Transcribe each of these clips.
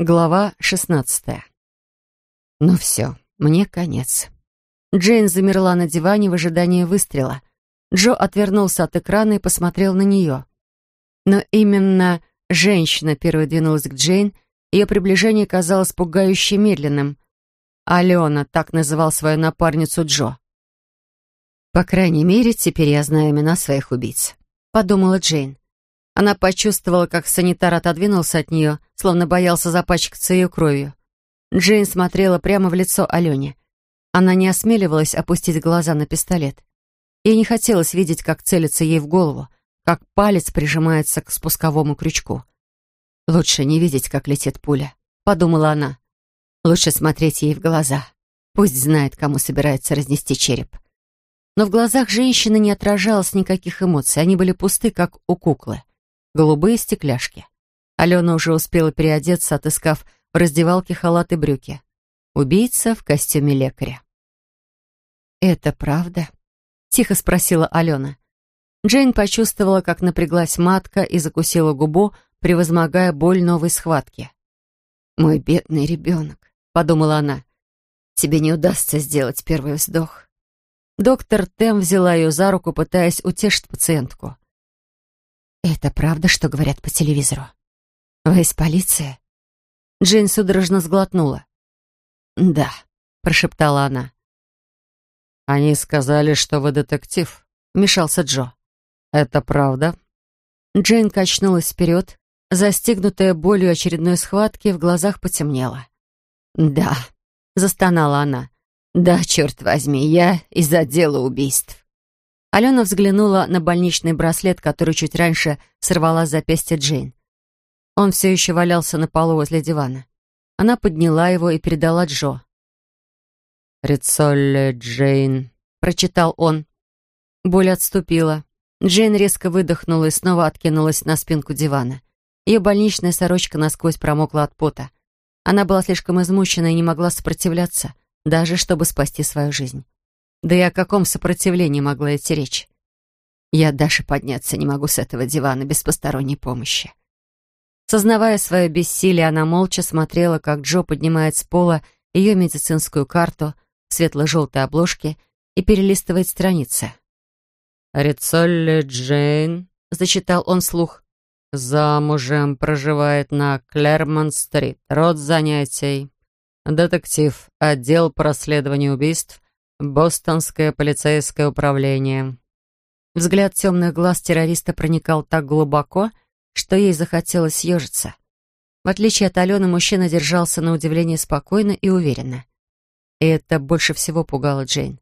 Глава шестнадцатая. Ну все, мне конец. Джейн замерла на диване в ожидании выстрела. Джо отвернулся от экрана и посмотрел на нее. Но именно женщина первой двинулась к Джейн, ее приближение казалось пугающе медленным. Алена так называл свою напарницу Джо. «По крайней мере, теперь я знаю имена своих убийц», — подумала Джейн. Она почувствовала, как санитар отодвинулся от нее, словно боялся запачкаться ее кровью. Джейн смотрела прямо в лицо Алене. Она не осмеливалась опустить глаза на пистолет. Ей не хотелось видеть, как целится ей в голову, как палец прижимается к спусковому крючку. «Лучше не видеть, как летит пуля», — подумала она. «Лучше смотреть ей в глаза. Пусть знает, кому собирается разнести череп». Но в глазах женщины не отражалось никаких эмоций, они были пусты, как у куклы. Голубые стекляшки. Алена уже успела переодеться, отыскав в раздевалке халат и брюки. Убийца в костюме лекаря. «Это правда?» — тихо спросила Алена. Джейн почувствовала, как напряглась матка и закусила губу, превозмогая боль новой схватки. «Мой бедный ребенок», — подумала она, — «тебе не удастся сделать первый вздох». Доктор Тем взяла ее за руку, пытаясь утешить пациентку. «Это правда, что говорят по телевизору? Вы из полиции?» Джейн судорожно сглотнула. «Да», — прошептала она. «Они сказали, что вы детектив», — вмешался Джо. «Это правда?» Джейн качнулась вперед, застигнутая болью очередной схватки, в глазах потемнело. «Да», — застонала она. «Да, черт возьми, я из отдела убийств». Алена взглянула на больничный браслет, который чуть раньше сорвала с запястья Джейн. Он все еще валялся на полу возле дивана. Она подняла его и передала Джо. «Рицолле Джейн», — прочитал он. Боль отступила. Джейн резко выдохнула и снова откинулась на спинку дивана. Ее больничная сорочка насквозь промокла от пота. Она была слишком измучена и не могла сопротивляться, даже чтобы спасти свою жизнь. Да и о каком сопротивлении могла идти речь? Я даже подняться не могу с этого дивана без посторонней помощи. Сознавая свое бессилие, она молча смотрела, как Джо поднимает с пола ее медицинскую карту — светло-желтой обложке и перелистывает страницы. «Рицолли Джейн», — зачитал он слух, — «замужем, проживает на Клермонт-стрит, род занятий, детектив, отдел проследования убийств, Бостонское полицейское управление». Взгляд темных глаз террориста проникал так глубоко, что ей захотелось съежиться. В отличие от Алены, мужчина держался на удивление спокойно и уверенно. И это больше всего пугало Джейн.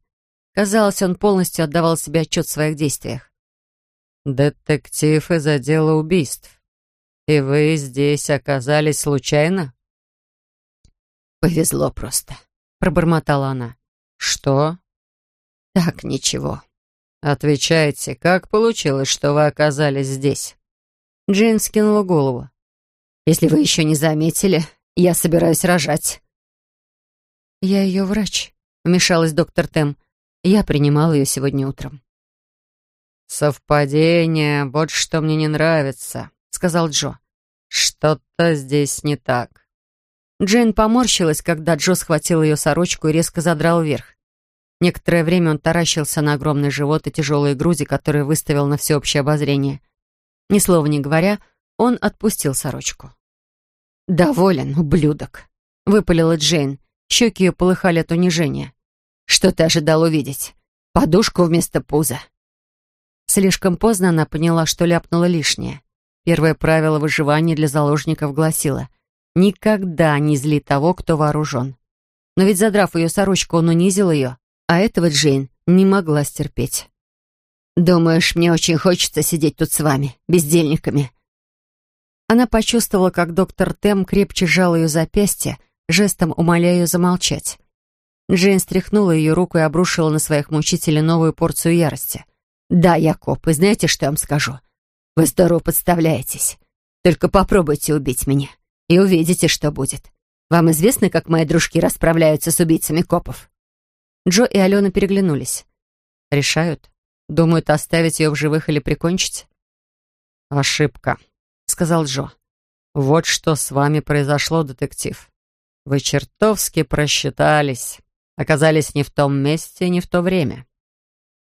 Казалось, он полностью отдавал себе отчет в своих действиях. «Детектив из отдела убийств. И вы здесь оказались случайно?» «Повезло просто», — пробормотала она. «Что?» «Так, ничего». «Отвечайте, как получилось, что вы оказались здесь?» Джейн скинула голову. «Если вы еще не заметили, я собираюсь рожать». «Я ее врач», — вмешалась доктор Тем. «Я принимала ее сегодня утром». «Совпадение, вот что мне не нравится», — сказал Джо. «Что-то здесь не так». Джейн поморщилась, когда Джо схватил ее сорочку и резко задрал вверх. Некоторое время он таращился на огромный живот и тяжелые груди, которые выставил на всеобщее обозрение. Ни слова не говоря, он отпустил сорочку. «Доволен, ублюдок», — выпалила Джейн. Щеки ее полыхали от унижения. «Что ты ожидал увидеть? Подушку вместо пуза?» Слишком поздно она поняла, что ляпнула лишнее. Первое правило выживания для заложников гласило «Никогда не зли того, кто вооружен». Но ведь, задрав ее сорочку, он унизил ее, а этого Джейн не могла стерпеть. «Думаешь, мне очень хочется сидеть тут с вами, бездельниками?» Она почувствовала, как доктор Тем крепче сжал ее запястье, жестом умоляя ее замолчать. Джейн стряхнула ее руку и обрушила на своих мучителей новую порцию ярости. «Да, я коп, и знаете, что я вам скажу? Вы здорово подставляетесь. Только попробуйте убить меня, и увидите, что будет. Вам известно, как мои дружки расправляются с убийцами копов?» Джо и Алена переглянулись. «Решают. Думают, оставить ее в живых или прикончить?» «Ошибка», — сказал Джо. Вот что с вами произошло, детектив. Вы чертовски просчитались. Оказались не в том месте, не в то время.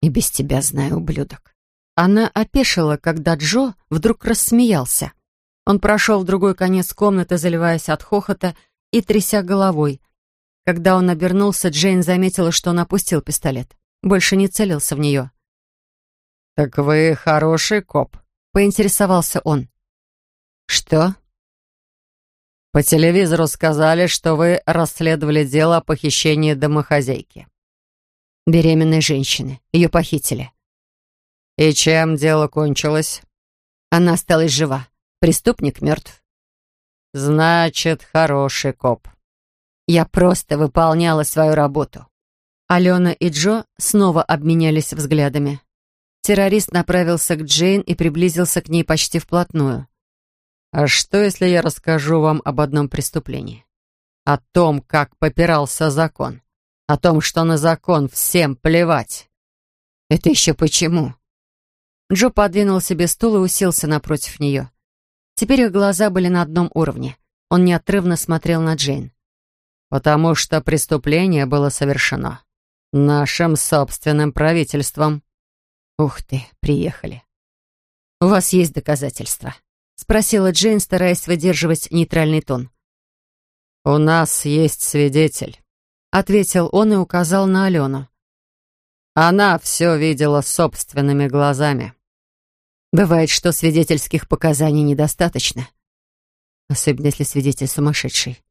И без тебя знаю, ублюдок. Она опешила, когда Джо вдруг рассмеялся. Он прошел в другой конец комнаты, заливаясь от хохота и тряся головой. Когда он обернулся, Джейн заметила, что он опустил пистолет. Больше не целился в нее. «Так вы хороший коп», — поинтересовался он. «Что?» «По телевизору сказали, что вы расследовали дело о похищении домохозяйки». «Беременной женщины. Ее похитили». «И чем дело кончилось?» «Она осталась жива. Преступник мертв». «Значит, хороший коп». «Я просто выполняла свою работу». Алена и Джо снова обменялись взглядами. Террорист направился к Джейн и приблизился к ней почти вплотную. «А что, если я расскажу вам об одном преступлении? О том, как попирался закон. О том, что на закон всем плевать». «Это еще почему?» Джо подвинул себе стул и уселся напротив нее. Теперь их глаза были на одном уровне. Он неотрывно смотрел на Джейн. «Потому что преступление было совершено нашим собственным правительством». «Ух ты, приехали». «У вас есть доказательства?» — спросила Джейн, стараясь выдерживать нейтральный тон. «У нас есть свидетель», — ответил он и указал на Алену. Она все видела собственными глазами. Бывает, что свидетельских показаний недостаточно. Особенно если свидетель сумасшедший.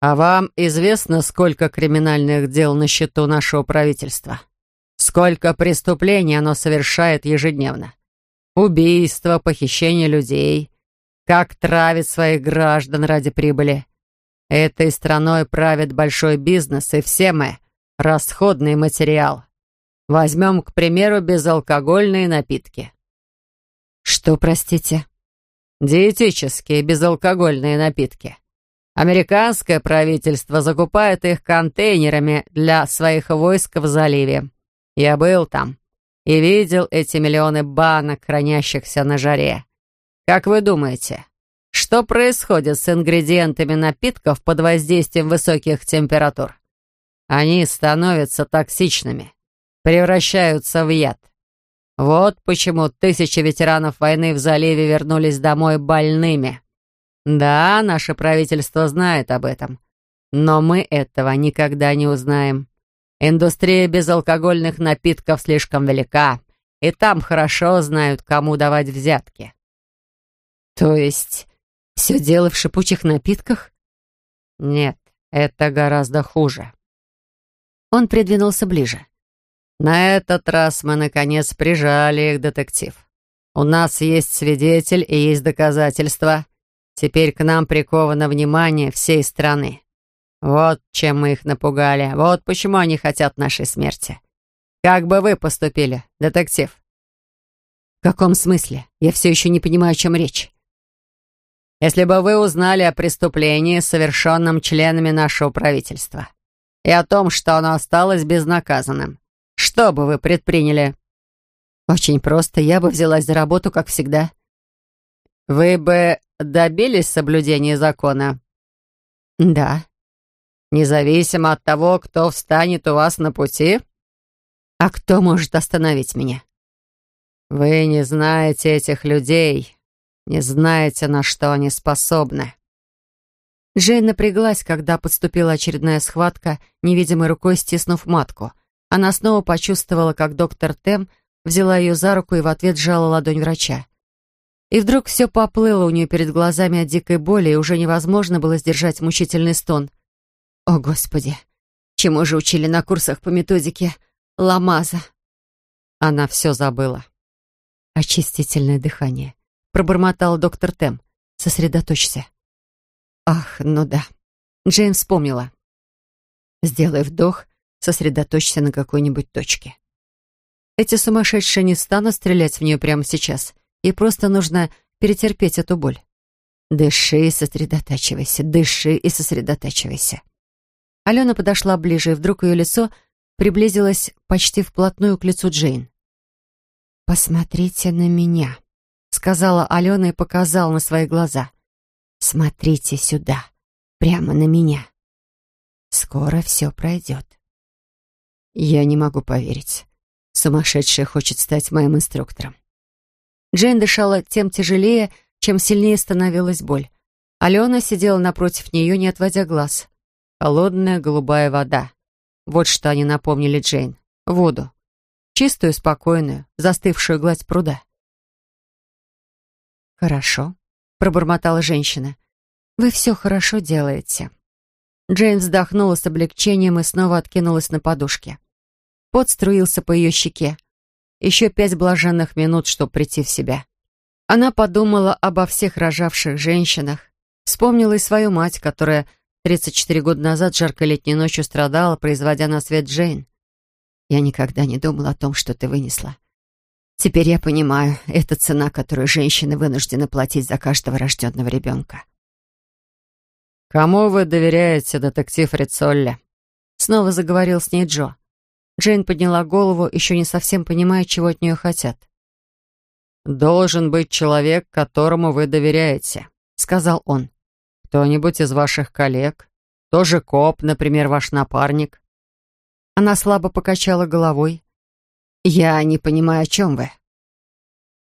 А вам известно, сколько криминальных дел на счету нашего правительства? Сколько преступлений оно совершает ежедневно. Убийства, похищение людей, как травит своих граждан ради прибыли. Этой страной правит большой бизнес, и все мы — расходный материал. Возьмем, к примеру, безалкогольные напитки. Что, простите? Диетические безалкогольные напитки. Американское правительство закупает их контейнерами для своих войск в заливе. Я был там и видел эти миллионы банок, хранящихся на жаре. Как вы думаете, что происходит с ингредиентами напитков под воздействием высоких температур? Они становятся токсичными, превращаются в яд. Вот почему тысячи ветеранов войны в заливе вернулись домой больными. Да, наше правительство знает об этом, но мы этого никогда не узнаем. Индустрия безалкогольных напитков слишком велика, и там хорошо знают, кому давать взятки. То есть все дело в шипучих напитках? Нет, это гораздо хуже. Он придвинулся ближе. На этот раз мы, наконец, прижали их, детектив. У нас есть свидетель и есть доказательства. Теперь к нам приковано внимание всей страны. Вот чем мы их напугали. Вот почему они хотят нашей смерти. Как бы вы поступили, детектив? В каком смысле? Я все еще не понимаю, о чем речь. Если бы вы узнали о преступлении, совершенном членами нашего правительства, и о том, что оно осталось безнаказанным, что бы вы предприняли? Очень просто. Я бы взялась за работу, как всегда. Вы бы добились соблюдения закона? Да. Независимо от того, кто встанет у вас на пути? А кто может остановить меня? Вы не знаете этих людей, не знаете, на что они способны. Джейн напряглась, когда подступила очередная схватка, невидимой рукой стиснув матку. Она снова почувствовала, как доктор Тем взяла ее за руку и в ответ сжала ладонь врача. И вдруг все поплыло у нее перед глазами от дикой боли, и уже невозможно было сдержать мучительный стон. О, Господи! Чему же учили на курсах по методике Ламаза? Она все забыла. Очистительное дыхание. Пробормотал доктор Тем. Сосредоточься. Ах, ну да. Джейн вспомнила. Сделай вдох, сосредоточься на какой-нибудь точке. Эти сумасшедшие не станут стрелять в нее прямо сейчас. Ей просто нужно перетерпеть эту боль. Дыши и сосредотачивайся, дыши и сосредотачивайся. Алена подошла ближе, и вдруг ее лицо приблизилось почти вплотную к лицу Джейн. «Посмотрите на меня», — сказала Алена и показала на свои глаза. Смотрите сюда, прямо на меня. Скоро все пройдет. Я не могу поверить. Сумасшедшая хочет стать моим инструктором. Джейн дышала тем тяжелее, чем сильнее становилась боль. Алена сидела напротив нее, не отводя глаз. Холодная голубая вода. Вот что они напомнили Джейн. Воду. Чистую, спокойную, застывшую гладь пруда. «Хорошо», — пробормотала женщина. «Вы все хорошо делаете». Джейн вздохнула с облегчением и снова откинулась на подушке. Пот струился по ее щеке. Еще пять блаженных минут, чтобы прийти в себя. Она подумала обо всех рожавших женщинах, вспомнила и свою мать, которая 34 года назад жаркой летней ночью страдала, производя на свет Джейн. «Я никогда не думала о том, что ты вынесла. Теперь я понимаю, это цена, которую женщины вынуждены платить за каждого рожденного ребенка». «Кому вы доверяете, детектив Рицолли?» Снова заговорил с ней Джо. Джейн подняла голову, еще не совсем понимая, чего от нее хотят. «Должен быть человек, которому вы доверяете», — сказал он. «Кто-нибудь из ваших коллег? Тоже коп, например, ваш напарник?» Она слабо покачала головой. «Я не понимаю, о чем вы».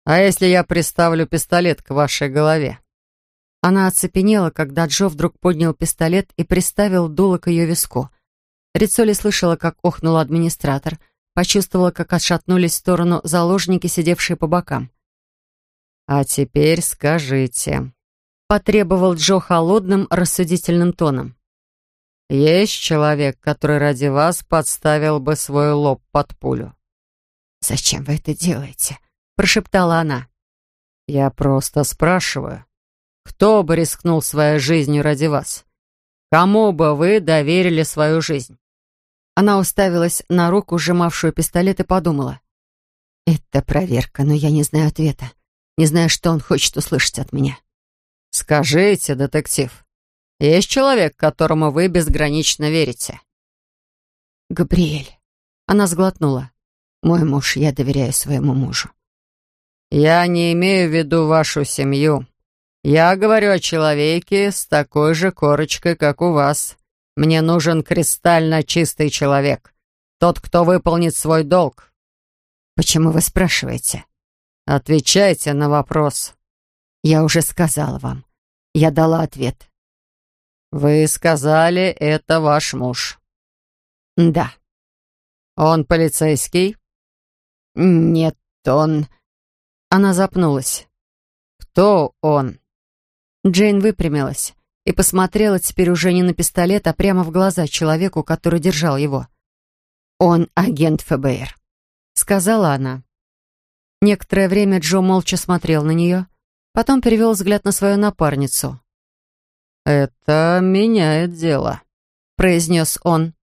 «А если я приставлю пистолет к вашей голове?» Она оцепенела, когда Джо вдруг поднял пистолет и приставил дуло к ее виску. Рицоли слышала, как охнул администратор, почувствовала, как отшатнулись в сторону заложники, сидевшие по бокам. «А теперь скажите», — потребовал Джо холодным, рассудительным тоном. «Есть человек, который ради вас подставил бы свой лоб под пулю?» «Зачем вы это делаете?» — прошептала она. «Я просто спрашиваю, кто бы рискнул своей жизнью ради вас? Кому бы вы доверили свою жизнь?» Она уставилась на руку, сжимавшую пистолет, и подумала. «Это проверка, но я не знаю ответа. Не знаю, что он хочет услышать от меня». «Скажите, детектив, есть человек, которому вы безгранично верите?» «Габриэль». Она сглотнула. «Мой муж, я доверяю своему мужу». «Я не имею в виду вашу семью. Я говорю о человеке с такой же корочкой, как у вас. Мне нужен кристально чистый человек. Тот, кто выполнит свой долг. Почему вы спрашиваете? Отвечайте на вопрос. Я уже сказала вам. Я дала ответ. Вы сказали, это ваш муж. Да. Он полицейский? Нет, он... Она запнулась. Кто он? Джейн выпрямилась и посмотрела теперь уже не на пистолет, а прямо в глаза человеку, который держал его. «Он агент ФБР», — сказала она. Некоторое время Джо молча смотрел на нее, потом перевел взгляд на свою напарницу. «Это меняет дело», — произнес он.